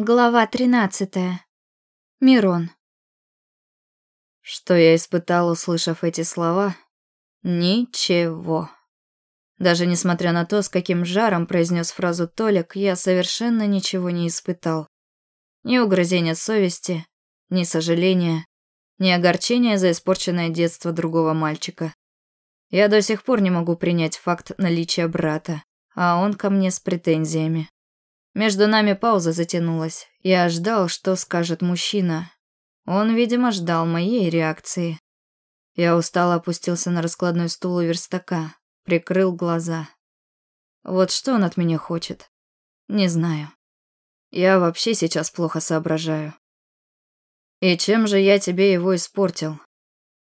Глава тринадцатая. Мирон. Что я испытал, услышав эти слова? Ничего. Даже несмотря на то, с каким жаром произнес фразу Толик, я совершенно ничего не испытал. Ни угрызения совести, ни сожаления, ни огорчения за испорченное детство другого мальчика. Я до сих пор не могу принять факт наличия брата, а он ко мне с претензиями. Между нами пауза затянулась. Я ждал, что скажет мужчина. Он, видимо, ждал моей реакции. Я устало опустился на раскладной стул у верстака, прикрыл глаза. Вот что он от меня хочет? Не знаю. Я вообще сейчас плохо соображаю. И чем же я тебе его испортил?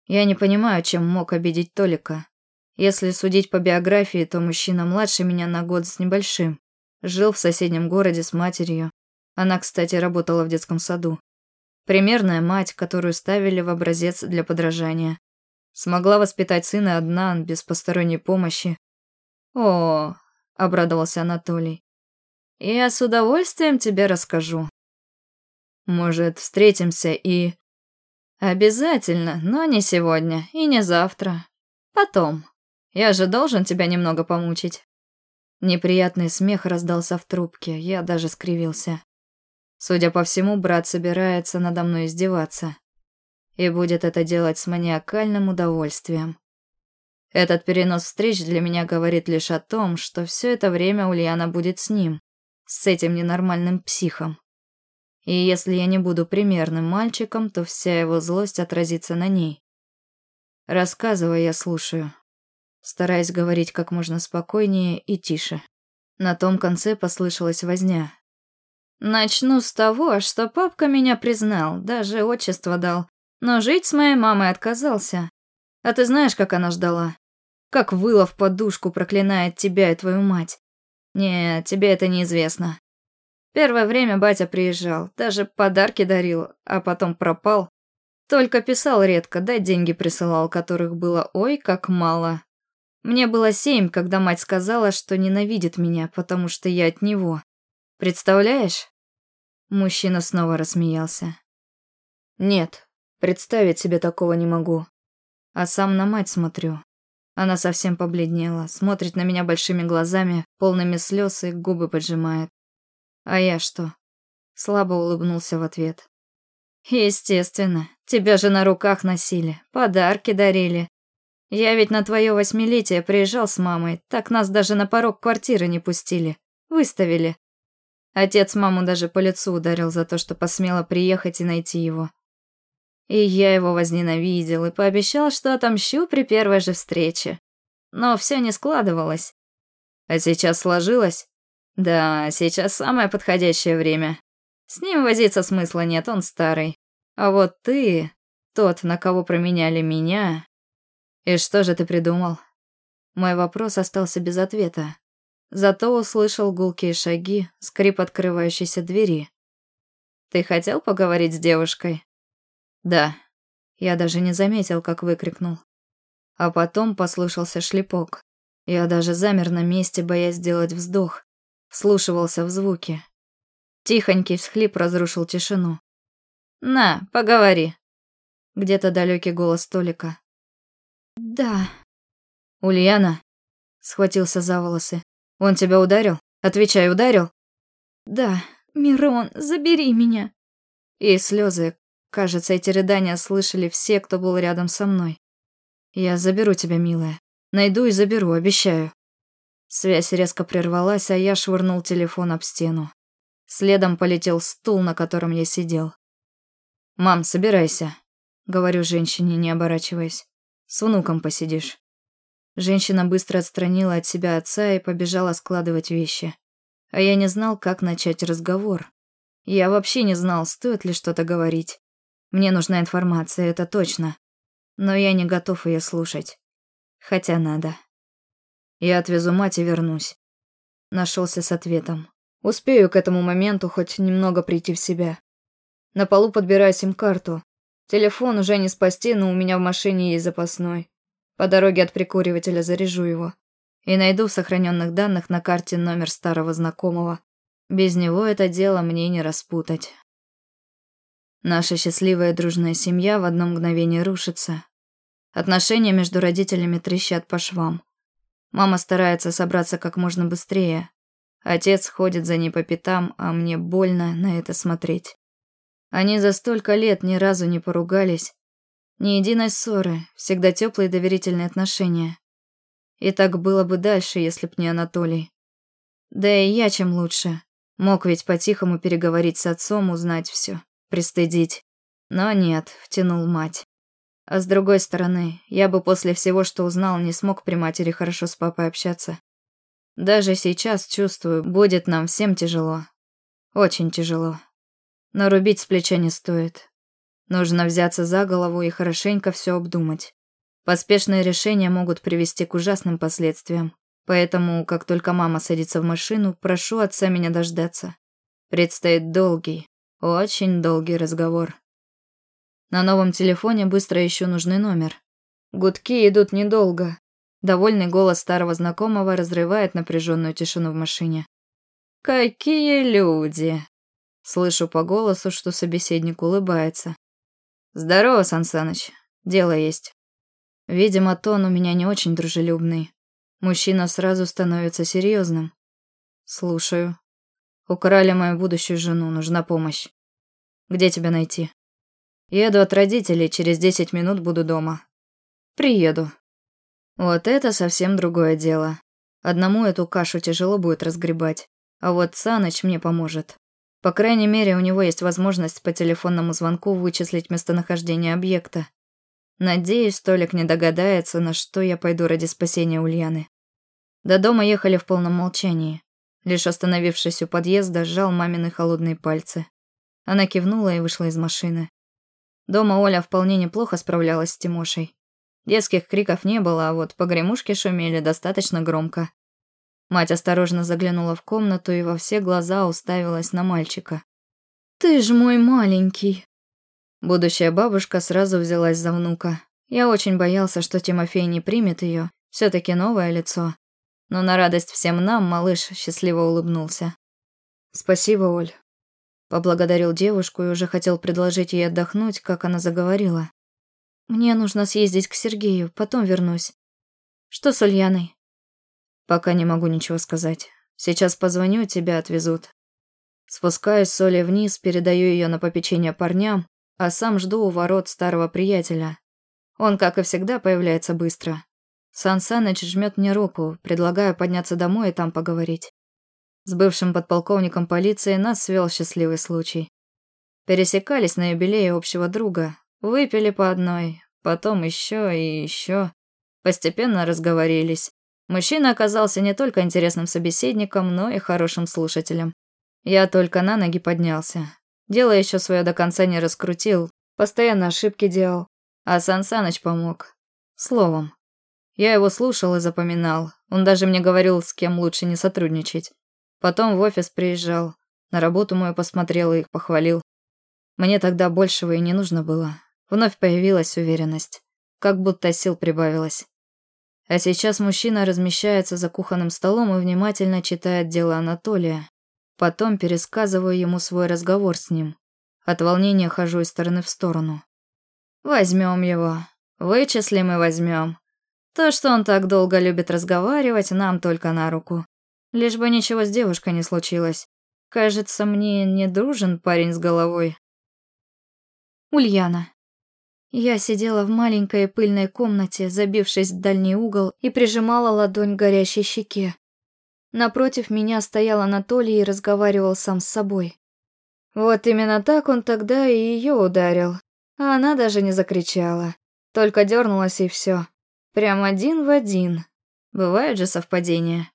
Я не понимаю, чем мог обидеть Толика. Если судить по биографии, то мужчина младше меня на год с небольшим. Жил в соседнем городе с матерью. Она, кстати, работала в детском саду. Примерная мать, которую ставили в образец для подражания. Смогла воспитать сына одна, без посторонней помощи. «О, — обрадовался Анатолий, — я с удовольствием тебе расскажу. Может, встретимся и...» «Обязательно, но не сегодня и не завтра. Потом. Я же должен тебя немного помучить». Неприятный смех раздался в трубке, я даже скривился. Судя по всему, брат собирается надо мной издеваться. И будет это делать с маниакальным удовольствием. Этот перенос встреч для меня говорит лишь о том, что все это время Ульяна будет с ним, с этим ненормальным психом. И если я не буду примерным мальчиком, то вся его злость отразится на ней. Рассказывай, я слушаю стараясь говорить как можно спокойнее и тише. На том конце послышалась возня. «Начну с того, что папка меня признал, даже отчество дал, но жить с моей мамой отказался. А ты знаешь, как она ждала? Как выла в подушку проклинает тебя и твою мать. Не, тебе это неизвестно. Первое время батя приезжал, даже подарки дарил, а потом пропал. Только писал редко, да деньги присылал, которых было ой как мало. Мне было семь, когда мать сказала, что ненавидит меня, потому что я от него. Представляешь? Мужчина снова рассмеялся. Нет, представить себе такого не могу. А сам на мать смотрю. Она совсем побледнела, смотрит на меня большими глазами, полными слез и губы поджимает. А я что? Слабо улыбнулся в ответ. Естественно, тебя же на руках носили, подарки дарили, я ведь на твое восьмилетие приезжал с мамой, так нас даже на порог квартиры не пустили. Выставили. Отец маму даже по лицу ударил за то, что посмела приехать и найти его. И я его возненавидел и пообещал, что отомщу при первой же встрече. Но все не складывалось. А сейчас сложилось? Да, сейчас самое подходящее время. С ним возиться смысла нет, он старый. А вот ты, тот, на кого променяли меня, «И что же ты придумал?» Мой вопрос остался без ответа. Зато услышал гулкие шаги, скрип открывающейся двери. «Ты хотел поговорить с девушкой?» «Да». Я даже не заметил, как выкрикнул. А потом послышался шлепок. Я даже замер на месте, боясь сделать вздох. Вслушивался в звуки. Тихонький всхлип разрушил тишину. «На, поговори». Где-то далекий голос Толика. «Да». «Ульяна?» Схватился за волосы. «Он тебя ударил? Отвечай, ударил?» «Да, Мирон, забери меня». И слезы. Кажется, эти рыдания слышали все, кто был рядом со мной. «Я заберу тебя, милая. Найду и заберу, обещаю». Связь резко прервалась, а я швырнул телефон об стену. Следом полетел стул, на котором я сидел. «Мам, собирайся», — говорю женщине, не оборачиваясь. С внуком посидишь». Женщина быстро отстранила от себя отца и побежала складывать вещи. А я не знал, как начать разговор. Я вообще не знал, стоит ли что-то говорить. Мне нужна информация, это точно. Но я не готов ее слушать. Хотя надо. Я отвезу мать и вернусь. Нашелся с ответом. Успею к этому моменту хоть немного прийти в себя. На полу подбираю сим-карту. Телефон уже не спасти, но у меня в машине есть запасной. По дороге от прикуривателя заряжу его. И найду в сохраненных данных на карте номер старого знакомого. Без него это дело мне не распутать. Наша счастливая дружная семья в одно мгновение рушится. Отношения между родителями трещат по швам. Мама старается собраться как можно быстрее. Отец ходит за ней по пятам, а мне больно на это смотреть. Они за столько лет ни разу не поругались. Ни единой ссоры, всегда теплые доверительные отношения. И так было бы дальше, если б не Анатолий. Да и я чем лучше. Мог ведь по-тихому переговорить с отцом, узнать все, пристыдить. Но нет, втянул мать. А с другой стороны, я бы после всего, что узнал, не смог при матери хорошо с папой общаться. Даже сейчас чувствую, будет нам всем тяжело. Очень тяжело. Но рубить с плеча не стоит. Нужно взяться за голову и хорошенько все обдумать. Поспешные решения могут привести к ужасным последствиям. Поэтому, как только мама садится в машину, прошу отца меня дождаться. Предстоит долгий, очень долгий разговор. На новом телефоне быстро ищу нужный номер. Гудки идут недолго. Довольный голос старого знакомого разрывает напряженную тишину в машине. «Какие люди!» Слышу по голосу, что собеседник улыбается. «Здорово, Сан Саныч. Дело есть». Видимо, тон у меня не очень дружелюбный. Мужчина сразу становится серьезным. Слушаю. Украли мою будущую жену, нужна помощь. Где тебя найти? Еду от родителей, через десять минут буду дома. Приеду. Вот это совсем другое дело. Одному эту кашу тяжело будет разгребать, а вот Саныч мне поможет. По крайней мере, у него есть возможность по телефонному звонку вычислить местонахождение объекта. Надеюсь, Толик не догадается, на что я пойду ради спасения Ульяны. До дома ехали в полном молчании. Лишь остановившись у подъезда, сжал мамины холодные пальцы. Она кивнула и вышла из машины. Дома Оля вполне неплохо справлялась с Тимошей. Детских криков не было, а вот погремушки шумели достаточно громко. Мать осторожно заглянула в комнату и во все глаза уставилась на мальчика. «Ты ж мой маленький!» Будущая бабушка сразу взялась за внука. Я очень боялся, что Тимофей не примет ее. все таки новое лицо. Но на радость всем нам малыш счастливо улыбнулся. «Спасибо, Оль». Поблагодарил девушку и уже хотел предложить ей отдохнуть, как она заговорила. «Мне нужно съездить к Сергею, потом вернусь. Что с Ульяной?» «Пока не могу ничего сказать. Сейчас позвоню, тебя отвезут». Спускаюсь с Олей вниз, передаю ее на попечение парням, а сам жду у ворот старого приятеля. Он, как и всегда, появляется быстро. Сан Саныч жмет мне руку, предлагая подняться домой и там поговорить. С бывшим подполковником полиции нас свел счастливый случай. Пересекались на юбилее общего друга, выпили по одной, потом еще и еще. Постепенно разговорились. Мужчина оказался не только интересным собеседником, но и хорошим слушателем. Я только на ноги поднялся. Дело еще свое до конца не раскрутил, постоянно ошибки делал. А Сан Саныч помог. Словом. Я его слушал и запоминал. Он даже мне говорил, с кем лучше не сотрудничать. Потом в офис приезжал. На работу мою посмотрел и их похвалил. Мне тогда большего и не нужно было. Вновь появилась уверенность. Как будто сил прибавилось. А сейчас мужчина размещается за кухонным столом и внимательно читает дело Анатолия. Потом пересказываю ему свой разговор с ним. От волнения хожу из стороны в сторону. Возьмем его. Вычислим и возьмем. То, что он так долго любит разговаривать, нам только на руку. Лишь бы ничего с девушкой не случилось. Кажется, мне не дружен парень с головой. Ульяна. Я сидела в маленькой пыльной комнате, забившись в дальний угол и прижимала ладонь к горящей щеке. Напротив меня стоял Анатолий и разговаривал сам с собой. Вот именно так он тогда и ее ударил. А она даже не закричала. Только дернулась и все. Прям один в один. Бывают же совпадения.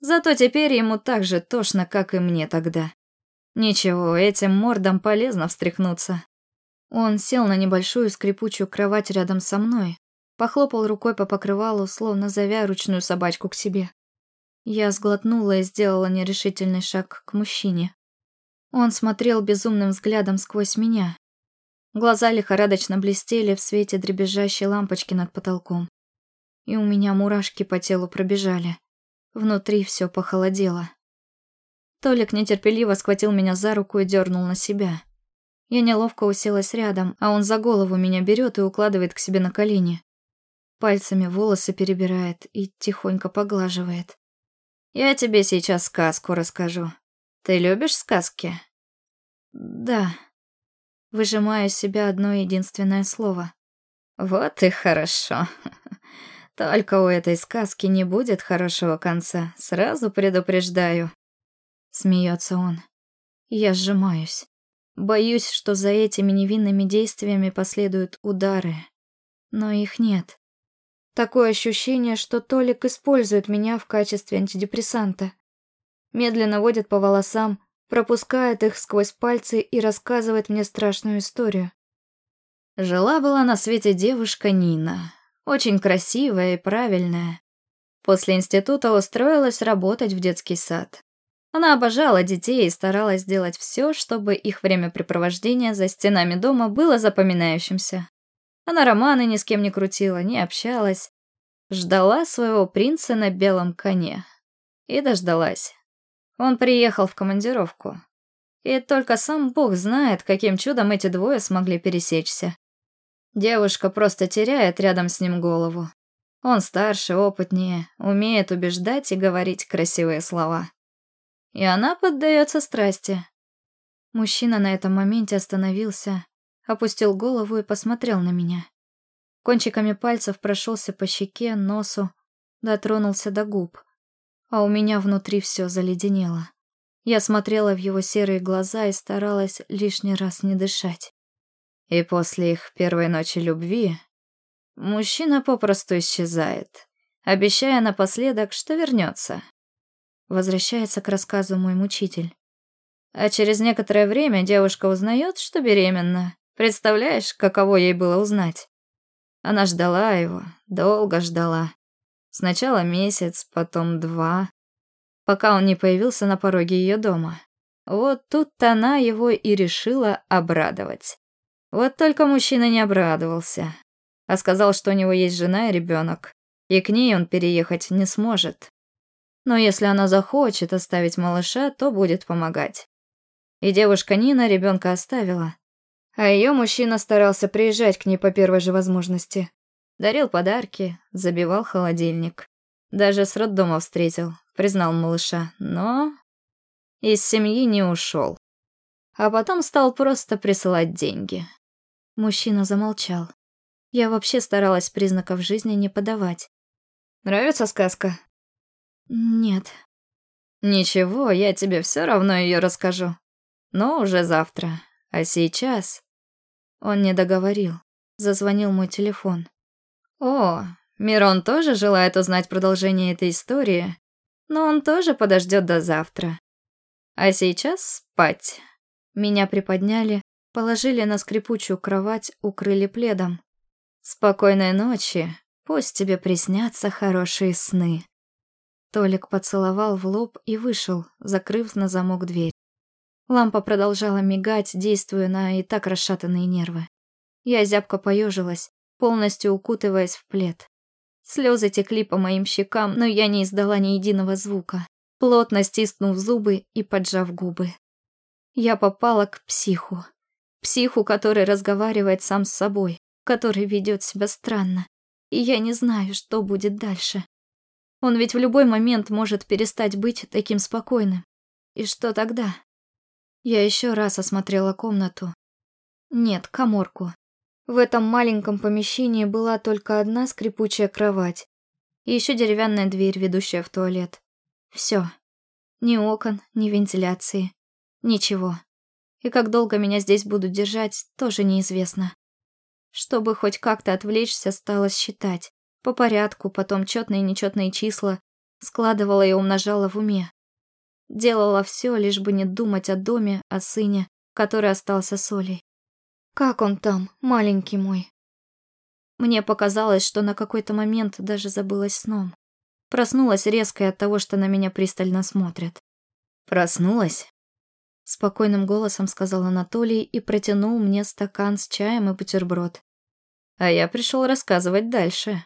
Зато теперь ему так же тошно, как и мне тогда. Ничего, этим мордом полезно встряхнуться. Он сел на небольшую скрипучую кровать рядом со мной, похлопал рукой по покрывалу, словно зовя ручную собачку к себе. Я сглотнула и сделала нерешительный шаг к мужчине. Он смотрел безумным взглядом сквозь меня. Глаза лихорадочно блестели в свете дребезжащей лампочки над потолком и у меня мурашки по телу пробежали. Внутри все похолодело. Толик нетерпеливо схватил меня за руку и дернул на себя. Я неловко уселась рядом, а он за голову меня берет и укладывает к себе на колени. Пальцами волосы перебирает и тихонько поглаживает. «Я тебе сейчас сказку расскажу. Ты любишь сказки?» «Да». Выжимаю из себя одно единственное слово. «Вот и хорошо. Только у этой сказки не будет хорошего конца, сразу предупреждаю». Смеется он. Я сжимаюсь. Боюсь, что за этими невинными действиями последуют удары. Но их нет. Такое ощущение, что Толик использует меня в качестве антидепрессанта. Медленно водит по волосам, пропускает их сквозь пальцы и рассказывает мне страшную историю. Жила-была на свете девушка Нина. Очень красивая и правильная. После института устроилась работать в детский сад. Она обожала детей и старалась сделать все, чтобы их времяпрепровождение за стенами дома было запоминающимся. Она романы ни с кем не крутила, не общалась. Ждала своего принца на белом коне. И дождалась. Он приехал в командировку. И только сам Бог знает, каким чудом эти двое смогли пересечься. Девушка просто теряет рядом с ним голову. Он старше, опытнее, умеет убеждать и говорить красивые слова и она поддается страсти. Мужчина на этом моменте остановился, опустил голову и посмотрел на меня. Кончиками пальцев прошелся по щеке, носу, дотронулся до губ. А у меня внутри все заледенело. Я смотрела в его серые глаза и старалась лишний раз не дышать. И после их первой ночи любви мужчина попросту исчезает, обещая напоследок, что вернется. Возвращается к рассказу мой мучитель. А через некоторое время девушка узнает, что беременна. Представляешь, каково ей было узнать? Она ждала его, долго ждала. Сначала месяц, потом два, пока он не появился на пороге ее дома. Вот тут-то она его и решила обрадовать. Вот только мужчина не обрадовался, а сказал, что у него есть жена и ребенок, и к ней он переехать не сможет. Но если она захочет оставить малыша, то будет помогать. И девушка Нина ребенка оставила. А ее мужчина старался приезжать к ней по первой же возможности. Дарил подарки, забивал холодильник. Даже с роддома встретил, признал малыша, но... Из семьи не ушел. А потом стал просто присылать деньги. Мужчина замолчал. Я вообще старалась признаков жизни не подавать. «Нравится сказка?» «Нет». «Ничего, я тебе все равно ее расскажу. Но уже завтра. А сейчас...» Он не договорил. Зазвонил мой телефон. «О, Мирон тоже желает узнать продолжение этой истории, но он тоже подождет до завтра. А сейчас спать». Меня приподняли, положили на скрипучую кровать, укрыли пледом. «Спокойной ночи, пусть тебе приснятся хорошие сны». Толик поцеловал в лоб и вышел, закрыв на замок дверь. Лампа продолжала мигать, действуя на и так расшатанные нервы. Я зябко поежилась, полностью укутываясь в плед. Слезы текли по моим щекам, но я не издала ни единого звука, плотно стиснув зубы и поджав губы. Я попала к психу. Психу, который разговаривает сам с собой, который ведет себя странно. И я не знаю, что будет дальше. Он ведь в любой момент может перестать быть таким спокойным. И что тогда? Я еще раз осмотрела комнату. Нет, коморку. В этом маленьком помещении была только одна скрипучая кровать и еще деревянная дверь, ведущая в туалет. Все. Ни окон, ни вентиляции. Ничего. И как долго меня здесь будут держать, тоже неизвестно. Чтобы хоть как-то отвлечься, стала считать. По порядку, потом четные и нечетные числа, складывала и умножала в уме. Делала все, лишь бы не думать о доме, о сыне, который остался с Олей. Как он там, маленький мой? Мне показалось, что на какой-то момент даже забылась сном. Проснулась резко от того, что на меня пристально смотрят. «Проснулась?» Спокойным голосом сказал Анатолий и протянул мне стакан с чаем и бутерброд. А я пришел рассказывать дальше.